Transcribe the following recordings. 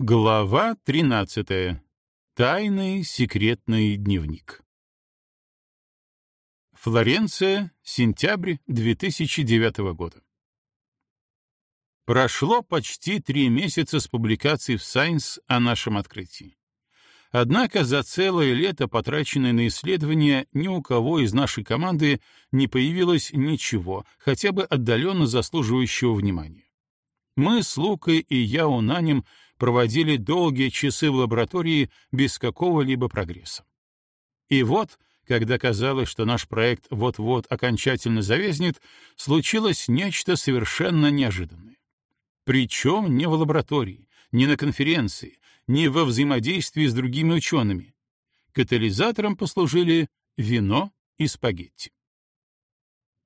Глава 13. Тайный секретный дневник. Флоренция, сентябрь 2009 года. Прошло почти три месяца с публикации в Science о нашем открытии. Однако за целое лето, потраченное на исследование, ни у кого из нашей команды не появилось ничего, хотя бы отдаленно заслуживающего внимания. Мы с Лукой и Яо Нанем проводили долгие часы в лаборатории без какого-либо прогресса. И вот, когда казалось, что наш проект вот-вот окончательно завязнет, случилось нечто совершенно неожиданное. Причем не в лаборатории, не на конференции, не во взаимодействии с другими учеными. Катализатором послужили вино и спагетти.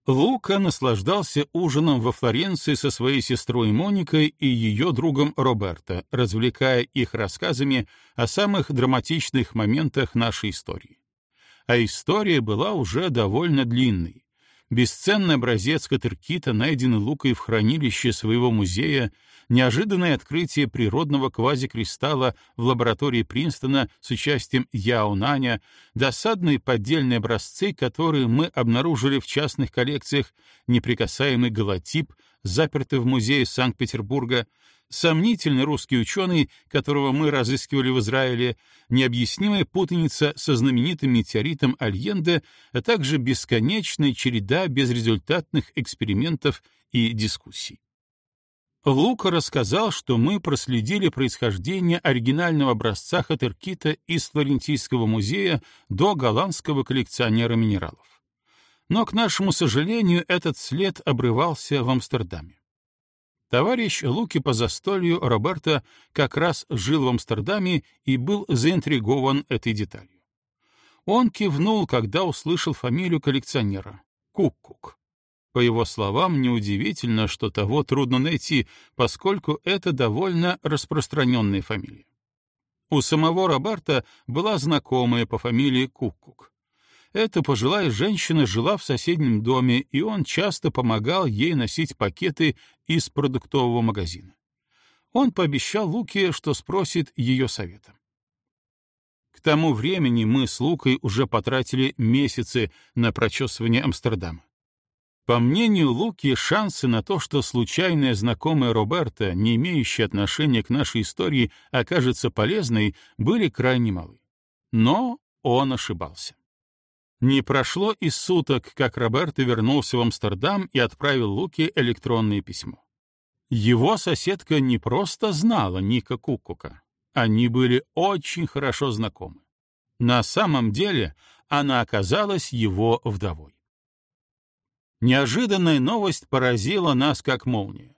Лука наслаждался ужином во Флоренции со своей сестрой Моникой и ее другом Роберто, развлекая их рассказами о самых драматичных моментах нашей истории. А история была уже довольно длинной. Бесценный образец Катеркита, найденный Лукой в хранилище своего музея, неожиданное открытие природного квазикристалла в лаборатории Принстона с участием Яо Наня, досадные поддельные образцы, которые мы обнаружили в частных коллекциях, неприкасаемый голотип, запертый в музее Санкт-Петербурга, сомнительный русский ученый, которого мы разыскивали в Израиле, необъяснимая путаница со знаменитым метеоритом Альенде, а также бесконечная череда безрезультатных экспериментов и дискуссий. Лука рассказал, что мы проследили происхождение оригинального образца хатеркита из Флорентийского музея до голландского коллекционера минералов. Но, к нашему сожалению, этот след обрывался в Амстердаме. Товарищ Луки по застолью Роберта как раз жил в Амстердаме и был заинтригован этой деталью. Он кивнул, когда услышал фамилию коллекционера — Куккук. По его словам, неудивительно, что того трудно найти, поскольку это довольно распространенная фамилия. У самого Роберта была знакомая по фамилии Куккук. Эта пожилая женщина жила в соседнем доме, и он часто помогал ей носить пакеты из продуктового магазина. Он пообещал Луке, что спросит ее совета. К тому времени мы с Лукой уже потратили месяцы на прочесывание Амстердама. По мнению Луки, шансы на то, что случайная знакомая Роберта, не имеющая отношения к нашей истории, окажется полезной, были крайне малы. Но он ошибался. Не прошло и суток, как Роберто вернулся в Амстердам и отправил Луке электронное письмо. Его соседка не просто знала Ника Кукука, они были очень хорошо знакомы. На самом деле она оказалась его вдовой. Неожиданная новость поразила нас как молния.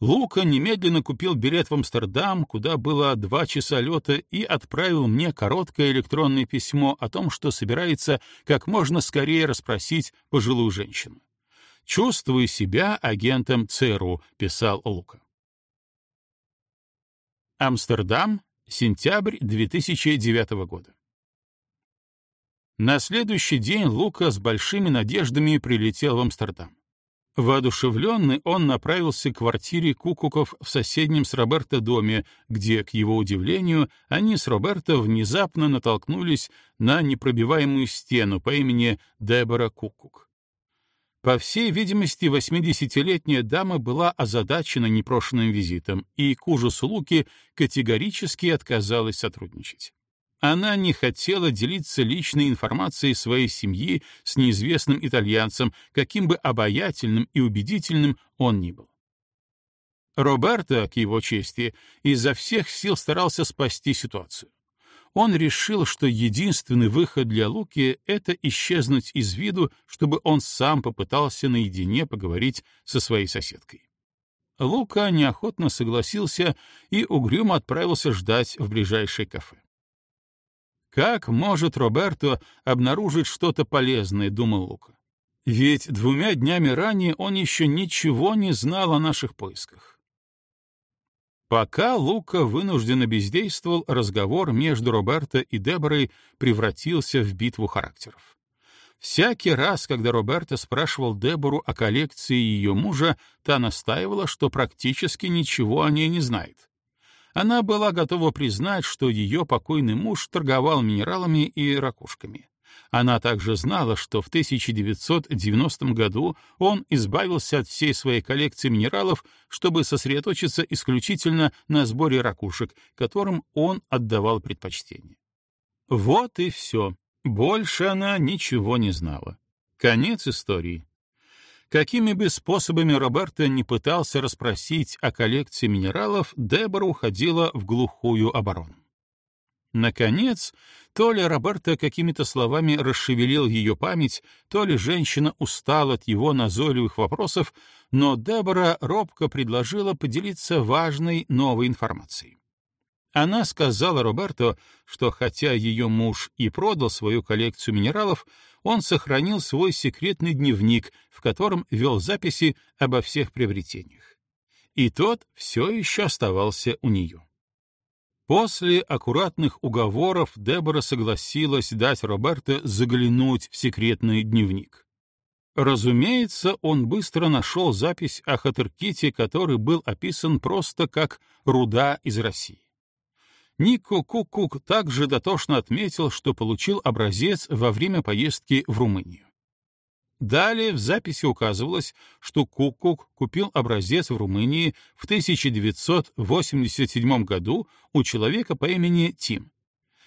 Лука немедленно купил билет в Амстердам, куда было два часа лета, и отправил мне короткое электронное письмо о том, что собирается как можно скорее расспросить пожилую женщину. «Чувствую себя агентом ЦРУ», — писал Лука. Амстердам, сентябрь 2009 года. На следующий день Лука с большими надеждами прилетел в Амстердам. Воодушевленный, он направился к квартире Кукуков в соседнем с Роберто доме, где, к его удивлению, они с Роберто внезапно натолкнулись на непробиваемую стену по имени Дебора Кукук. По всей видимости, 80-летняя дама была озадачена непрошенным визитом и, к ужасу Луки, категорически отказалась сотрудничать. Она не хотела делиться личной информацией своей семьи с неизвестным итальянцем, каким бы обаятельным и убедительным он ни был. Роберто, к его чести, изо всех сил старался спасти ситуацию. Он решил, что единственный выход для Луки — это исчезнуть из виду, чтобы он сам попытался наедине поговорить со своей соседкой. Лука неохотно согласился и угрюмо отправился ждать в ближайшее кафе. Как может Роберто обнаружить что-то полезное, думал Лука. Ведь двумя днями ранее он еще ничего не знал о наших поисках. Пока Лука вынужденно бездействовал, разговор между Роберто и Деборой превратился в битву характеров. Всякий раз, когда Роберто спрашивал Дебору о коллекции ее мужа, та настаивала, что практически ничего о ней не знает. Она была готова признать, что ее покойный муж торговал минералами и ракушками. Она также знала, что в 1990 году он избавился от всей своей коллекции минералов, чтобы сосредоточиться исключительно на сборе ракушек, которым он отдавал предпочтение. Вот и все. Больше она ничего не знала. Конец истории. Какими бы способами Роберто не пытался расспросить о коллекции минералов, Дебора уходила в глухую оборону. Наконец, то ли Роберто какими-то словами расшевелил ее память, то ли женщина устала от его назойливых вопросов, но Дебора робко предложила поделиться важной новой информацией. Она сказала Роберто, что хотя ее муж и продал свою коллекцию минералов, он сохранил свой секретный дневник, в котором вел записи обо всех приобретениях. И тот все еще оставался у нее. После аккуратных уговоров Дебора согласилась дать Роберто заглянуть в секретный дневник. Разумеется, он быстро нашел запись о Хатерките, который был описан просто как «руда из России». Нико Кукук также дотошно отметил, что получил образец во время поездки в Румынию. Далее в записи указывалось, что Кукук купил образец в Румынии в 1987 году у человека по имени Тим.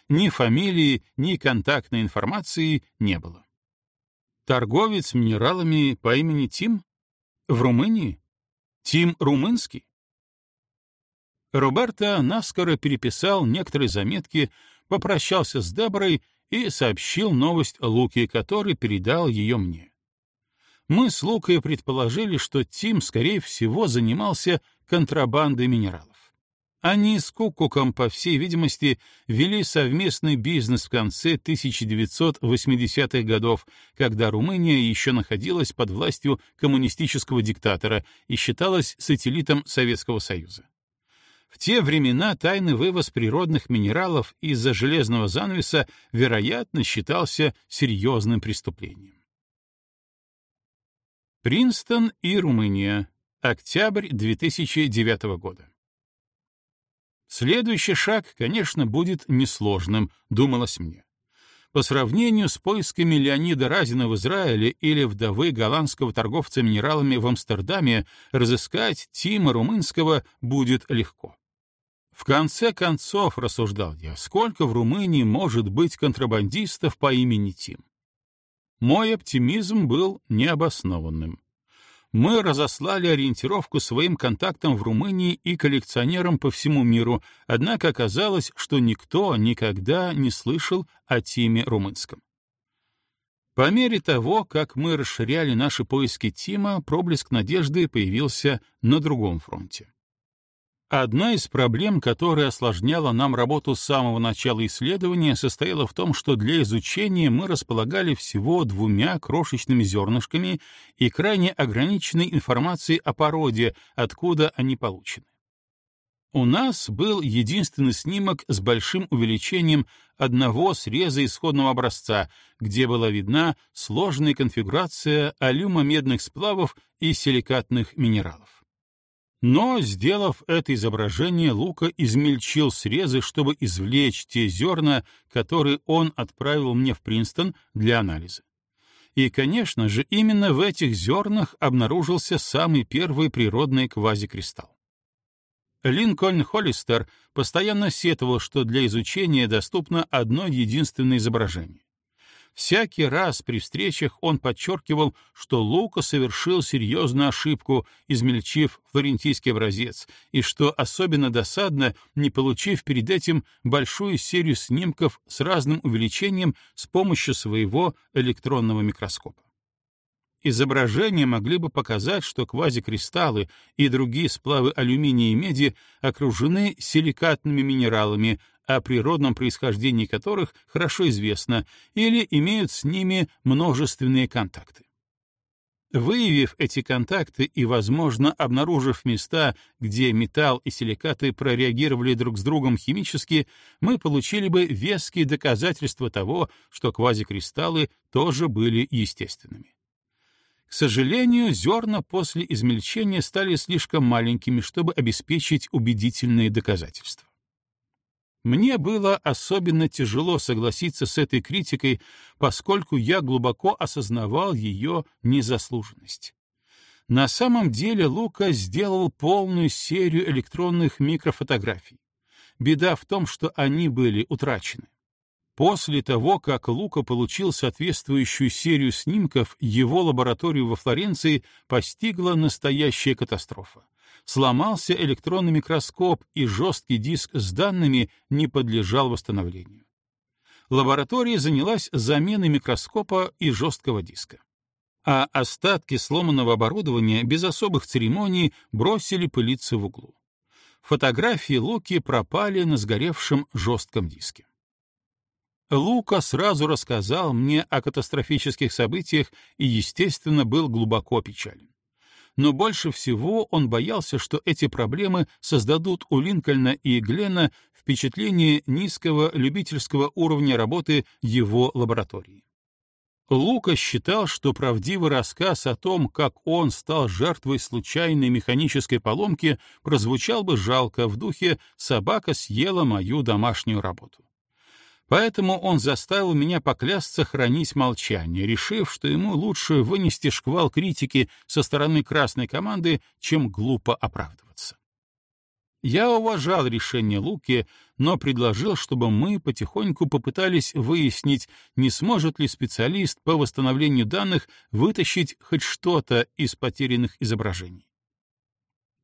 Ни фамилии, ни контактной информации не было. Торговец минералами по имени Тим? В Румынии? Тим румынский? Роберто наскоро переписал некоторые заметки, попрощался с Деборой и сообщил новость Луке, который передал ее мне мы с Лукой предположили, что Тим, скорее всего, занимался контрабандой минералов. Они с Кукуком, по всей видимости, вели совместный бизнес в конце 1980-х годов, когда Румыния еще находилась под властью коммунистического диктатора и считалась сателлитом Советского Союза. В те времена тайный вывоз природных минералов из-за железного занавеса, вероятно, считался серьезным преступлением. Принстон и Румыния. Октябрь 2009 года. Следующий шаг, конечно, будет несложным, думалось мне. По сравнению с поисками Леонида Разина в Израиле или вдовы голландского торговца минералами в Амстердаме, разыскать Тима Румынского будет легко. В конце концов, рассуждал я, сколько в Румынии может быть контрабандистов по имени Тим? Мой оптимизм был необоснованным. Мы разослали ориентировку своим контактам в Румынии и коллекционерам по всему миру, однако оказалось, что никто никогда не слышал о Тиме Румынском. По мере того, как мы расширяли наши поиски Тима, проблеск надежды появился на другом фронте. Одна из проблем, которая осложняла нам работу с самого начала исследования, состояла в том, что для изучения мы располагали всего двумя крошечными зернышками и крайне ограниченной информацией о породе, откуда они получены. У нас был единственный снимок с большим увеличением одного среза исходного образца, где была видна сложная конфигурация алюмомедных сплавов и силикатных минералов. Но, сделав это изображение, Лука измельчил срезы, чтобы извлечь те зерна, которые он отправил мне в Принстон для анализа. И, конечно же, именно в этих зернах обнаружился самый первый природный квазикристалл. Линкольн Холлистер постоянно сетовал, что для изучения доступно одно единственное изображение. Всякий раз при встречах он подчеркивал, что Лука совершил серьезную ошибку, измельчив флорентийский образец, и что особенно досадно, не получив перед этим большую серию снимков с разным увеличением с помощью своего электронного микроскопа. Изображения могли бы показать, что квазикристаллы и другие сплавы алюминия и меди окружены силикатными минералами, о природном происхождении которых хорошо известно, или имеют с ними множественные контакты. Выявив эти контакты и, возможно, обнаружив места, где металл и силикаты прореагировали друг с другом химически, мы получили бы веские доказательства того, что квазикристаллы тоже были естественными. К сожалению, зерна после измельчения стали слишком маленькими, чтобы обеспечить убедительные доказательства. Мне было особенно тяжело согласиться с этой критикой, поскольку я глубоко осознавал ее незаслуженность. На самом деле Лука сделал полную серию электронных микрофотографий. Беда в том, что они были утрачены. После того, как Лука получил соответствующую серию снимков, его лабораторию во Флоренции постигла настоящая катастрофа. Сломался электронный микроскоп, и жесткий диск с данными не подлежал восстановлению. Лаборатория занялась заменой микроскопа и жесткого диска. А остатки сломанного оборудования без особых церемоний бросили пылиться в углу. Фотографии Луки пропали на сгоревшем жестком диске. Лука сразу рассказал мне о катастрофических событиях и, естественно, был глубоко печален. Но больше всего он боялся, что эти проблемы создадут у Линкольна и Глена впечатление низкого любительского уровня работы его лаборатории. Лука считал, что правдивый рассказ о том, как он стал жертвой случайной механической поломки, прозвучал бы жалко в духе «собака съела мою домашнюю работу». Поэтому он заставил меня поклясться хранить молчание, решив, что ему лучше вынести шквал критики со стороны красной команды, чем глупо оправдываться. Я уважал решение Луки, но предложил, чтобы мы потихоньку попытались выяснить, не сможет ли специалист по восстановлению данных вытащить хоть что-то из потерянных изображений.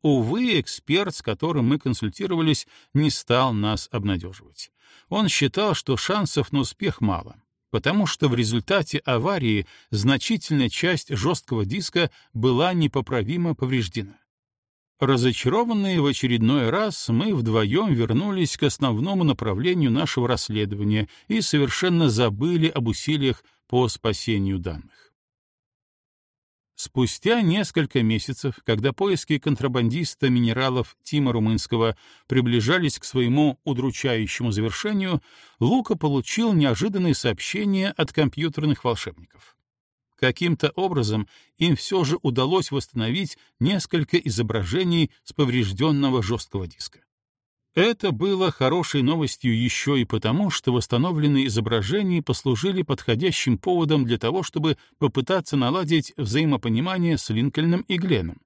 Увы, эксперт, с которым мы консультировались, не стал нас обнадеживать. Он считал, что шансов на успех мало, потому что в результате аварии значительная часть жесткого диска была непоправимо повреждена. Разочарованные в очередной раз, мы вдвоем вернулись к основному направлению нашего расследования и совершенно забыли об усилиях по спасению данных. Спустя несколько месяцев, когда поиски контрабандиста минералов Тима Румынского приближались к своему удручающему завершению, Лука получил неожиданное сообщение от компьютерных волшебников. Каким-то образом им все же удалось восстановить несколько изображений с поврежденного жесткого диска. Это было хорошей новостью еще и потому, что восстановленные изображения послужили подходящим поводом для того, чтобы попытаться наладить взаимопонимание с Линкольном и Гленом.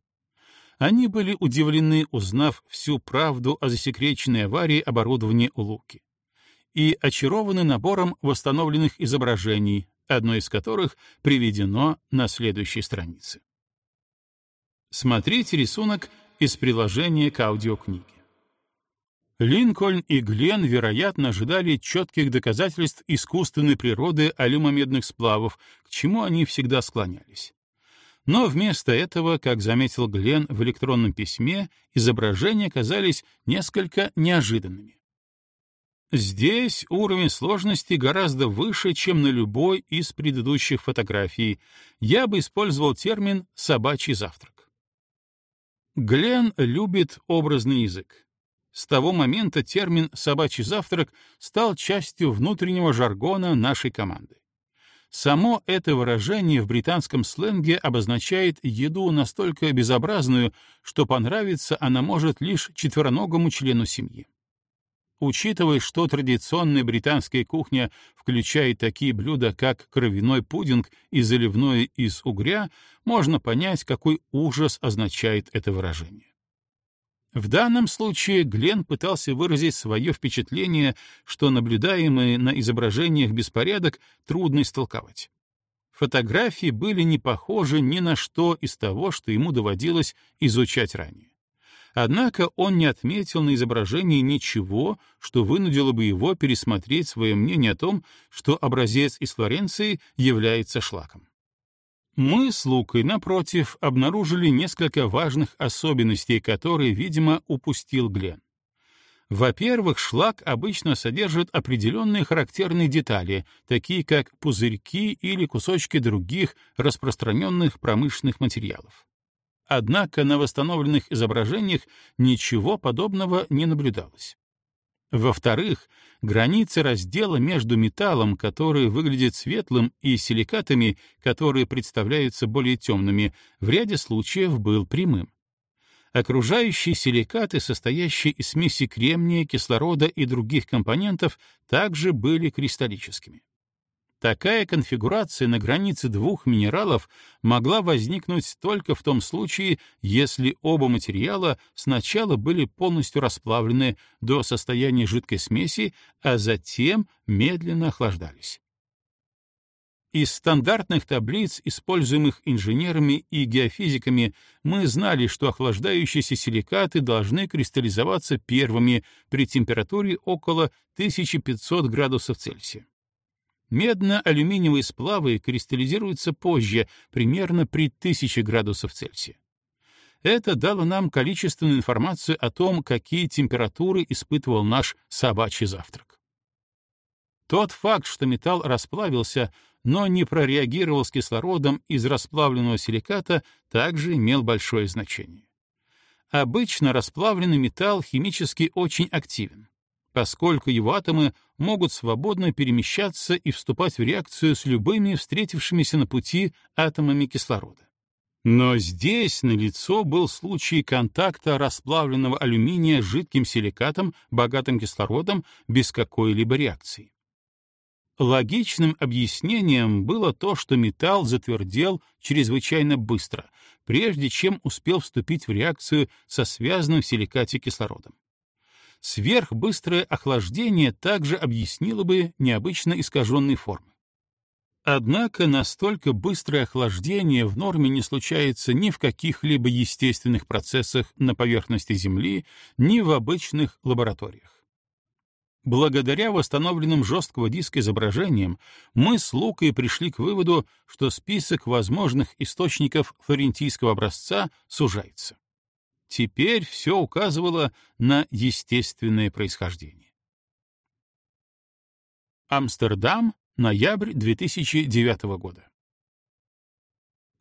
Они были удивлены, узнав всю правду о засекреченной аварии оборудования у Луки. И очарованы набором восстановленных изображений, одно из которых приведено на следующей странице. Смотрите рисунок из приложения к аудиокниге. Линкольн и Глен, вероятно, ожидали четких доказательств искусственной природы алюмомедных сплавов, к чему они всегда склонялись. Но вместо этого, как заметил Глен в электронном письме, изображения оказались несколько неожиданными. Здесь уровень сложности гораздо выше, чем на любой из предыдущих фотографий. Я бы использовал термин «собачий завтрак». Глен любит образный язык. С того момента термин «собачий завтрак» стал частью внутреннего жаргона нашей команды. Само это выражение в британском сленге обозначает еду настолько безобразную, что понравиться она может лишь четвероногому члену семьи. Учитывая, что традиционная британская кухня включает такие блюда, как кровяной пудинг и заливное из угря, можно понять, какой ужас означает это выражение. В данном случае Глен пытался выразить свое впечатление, что наблюдаемый на изображениях беспорядок трудно истолковать. Фотографии были не похожи ни на что из того, что ему доводилось изучать ранее. Однако он не отметил на изображении ничего, что вынудило бы его пересмотреть свое мнение о том, что образец из Флоренции является шлаком. Мы с Лукой, напротив, обнаружили несколько важных особенностей, которые, видимо, упустил Глен. Во-первых, шлак обычно содержит определенные характерные детали, такие как пузырьки или кусочки других распространенных промышленных материалов. Однако на восстановленных изображениях ничего подобного не наблюдалось. Во-вторых, границы раздела между металлом, который выглядит светлым, и силикатами, которые представляются более темными, в ряде случаев был прямым. Окружающие силикаты, состоящие из смеси кремния, кислорода и других компонентов, также были кристаллическими. Такая конфигурация на границе двух минералов могла возникнуть только в том случае, если оба материала сначала были полностью расплавлены до состояния жидкой смеси, а затем медленно охлаждались. Из стандартных таблиц, используемых инженерами и геофизиками, мы знали, что охлаждающиеся силикаты должны кристаллизоваться первыми при температуре около 1500 градусов Цельсия. Медно-алюминиевые сплавы кристаллизируются позже, примерно при 1000 градусов Цельсия. Это дало нам количественную информацию о том, какие температуры испытывал наш собачий завтрак. Тот факт, что металл расплавился, но не прореагировал с кислородом из расплавленного силиката, также имел большое значение. Обычно расплавленный металл химически очень активен поскольку его атомы могут свободно перемещаться и вступать в реакцию с любыми встретившимися на пути атомами кислорода. Но здесь налицо был случай контакта расплавленного алюминия с жидким силикатом, богатым кислородом, без какой-либо реакции. Логичным объяснением было то, что металл затвердел чрезвычайно быстро, прежде чем успел вступить в реакцию со связанным в силикате кислородом. Сверхбыстрое охлаждение также объяснило бы необычно искаженные формы. Однако настолько быстрое охлаждение в норме не случается ни в каких-либо естественных процессах на поверхности Земли, ни в обычных лабораториях. Благодаря восстановленным жесткого диска изображениям мы с Лукой пришли к выводу, что список возможных источников флорентийского образца сужается. Теперь все указывало на естественное происхождение. Амстердам, ноябрь 2009 года.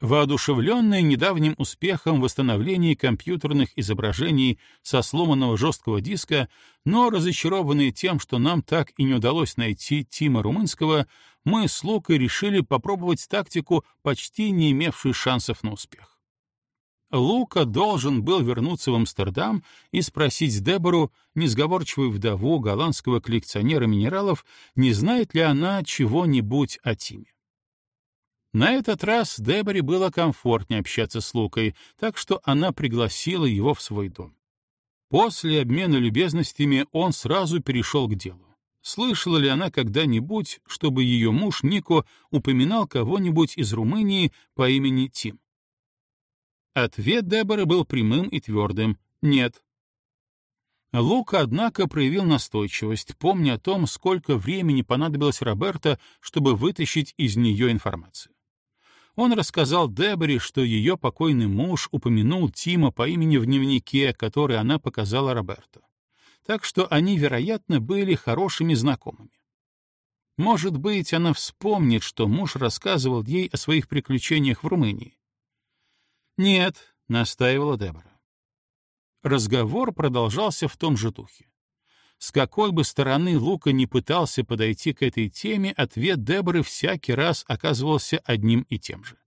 Воодушевленные недавним успехом восстановления компьютерных изображений со сломанного жесткого диска, но разочарованные тем, что нам так и не удалось найти Тима Румынского, мы с Лукой решили попробовать тактику, почти не имевшую шансов на успех. Лука должен был вернуться в Амстердам и спросить Дебору, несговорчивую вдову голландского коллекционера минералов, не знает ли она чего-нибудь о Тиме. На этот раз Деборе было комфортнее общаться с Лукой, так что она пригласила его в свой дом. После обмена любезностями он сразу перешел к делу. Слышала ли она когда-нибудь, чтобы ее муж Нико упоминал кого-нибудь из Румынии по имени Тим? Ответ Деборы был прямым и твердым — нет. Лука, однако, проявил настойчивость, помня о том, сколько времени понадобилось Роберто, чтобы вытащить из нее информацию. Он рассказал Деборе, что ее покойный муж упомянул Тима по имени в дневнике, который она показала Роберто. Так что они, вероятно, были хорошими знакомыми. Может быть, она вспомнит, что муж рассказывал ей о своих приключениях в Румынии, «Нет», — настаивала Дебора. Разговор продолжался в том же духе. С какой бы стороны Лука не пытался подойти к этой теме, ответ Деборы всякий раз оказывался одним и тем же.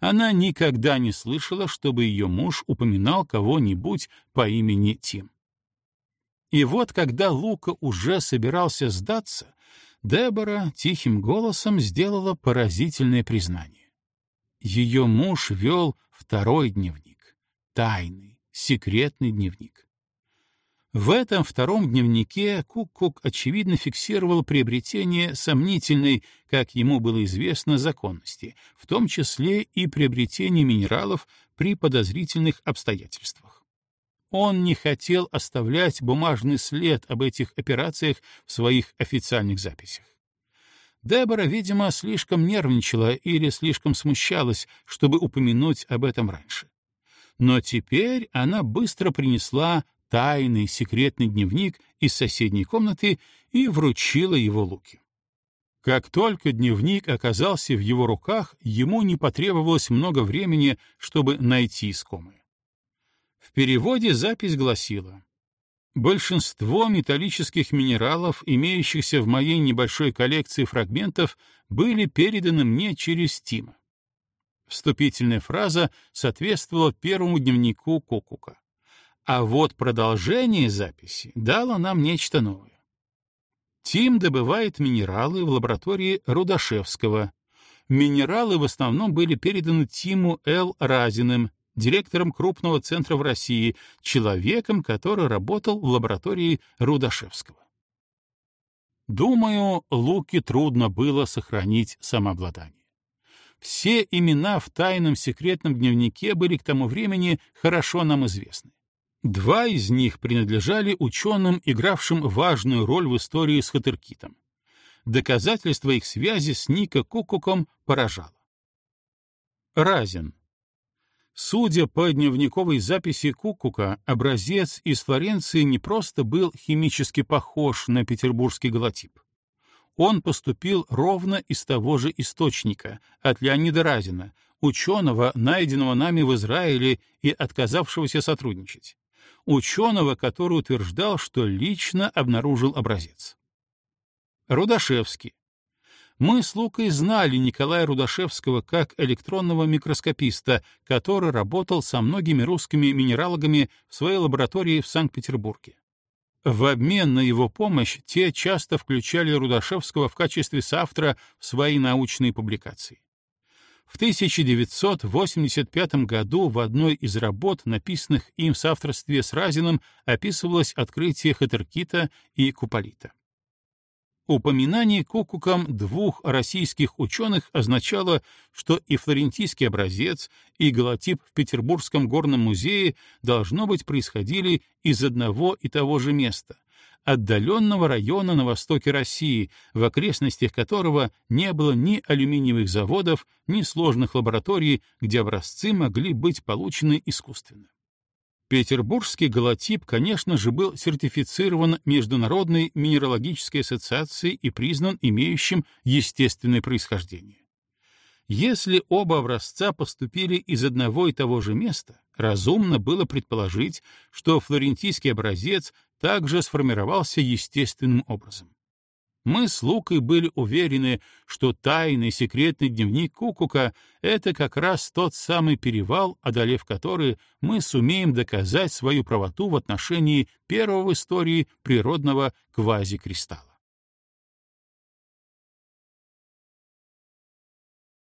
Она никогда не слышала, чтобы ее муж упоминал кого-нибудь по имени Тим. И вот, когда Лука уже собирался сдаться, Дебора тихим голосом сделала поразительное признание. Ее муж вел второй дневник, тайный, секретный дневник. В этом втором дневнике Кук-Кук очевидно фиксировал приобретение сомнительной, как ему было известно, законности, в том числе и приобретение минералов при подозрительных обстоятельствах. Он не хотел оставлять бумажный след об этих операциях в своих официальных записях. Дебора, видимо, слишком нервничала или слишком смущалась, чтобы упомянуть об этом раньше. Но теперь она быстро принесла тайный секретный дневник из соседней комнаты и вручила его Луке. Как только дневник оказался в его руках, ему не потребовалось много времени, чтобы найти искомое. В переводе запись гласила Большинство металлических минералов, имеющихся в моей небольшой коллекции фрагментов, были переданы мне через Тима. Вступительная фраза соответствовала первому дневнику Кокука. А вот продолжение записи дало нам нечто новое. Тим добывает минералы в лаборатории Рудашевского. Минералы в основном были переданы Тиму Л. Разиным, директором крупного центра в России, человеком, который работал в лаборатории Рудашевского. Думаю, Луке трудно было сохранить самообладание. Все имена в тайном секретном дневнике были к тому времени хорошо нам известны. Два из них принадлежали ученым, игравшим важную роль в истории с Хатыркитом. Доказательство их связи с Ника Кукуком поражало. Разин. Судя по дневниковой записи Кукука, образец из Флоренции не просто был химически похож на петербургский голотип. Он поступил ровно из того же источника, от Леонида Разина, ученого, найденного нами в Израиле и отказавшегося сотрудничать ученого, который утверждал, что лично обнаружил образец. Рудашевский. Мы с Лукой знали Николая Рудашевского как электронного микроскописта, который работал со многими русскими минералогами в своей лаборатории в Санкт-Петербурге. В обмен на его помощь те часто включали Рудашевского в качестве соавтора в свои научные публикации. В 1985 году в одной из работ, написанных им в соавторстве с Разиным, описывалось открытие хатыркита и куполита. Упоминание Кокуком двух российских ученых означало, что и флорентийский образец, и голотип в Петербургском горном музее должно быть происходили из одного и того же места, отдаленного района на востоке России, в окрестностях которого не было ни алюминиевых заводов, ни сложных лабораторий, где образцы могли быть получены искусственно. Петербургский голотип, конечно же, был сертифицирован Международной минералогической ассоциацией и признан имеющим естественное происхождение. Если оба образца поступили из одного и того же места, разумно было предположить, что флорентийский образец также сформировался естественным образом. Мы с Лукой были уверены, что тайный секретный дневник Кукука — это как раз тот самый перевал, одолев который мы сумеем доказать свою правоту в отношении первого в истории природного квазикристалла.